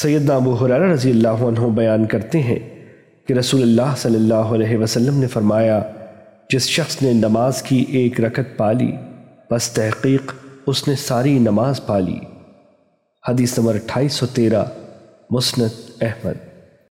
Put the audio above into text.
سیدنا ابو حرارہ رضی اللہ عنہ بیان کرتے ہیں کہ رسول اللہ صلی اللہ علیہ وسلم نے فرمایا، جس شخص نے نماز کی ایک رکت پالی بس تحقیق اس نے ساری نماز پالی حدیث نمبر اٹھائیس سو تیرہ، مسند احمد۔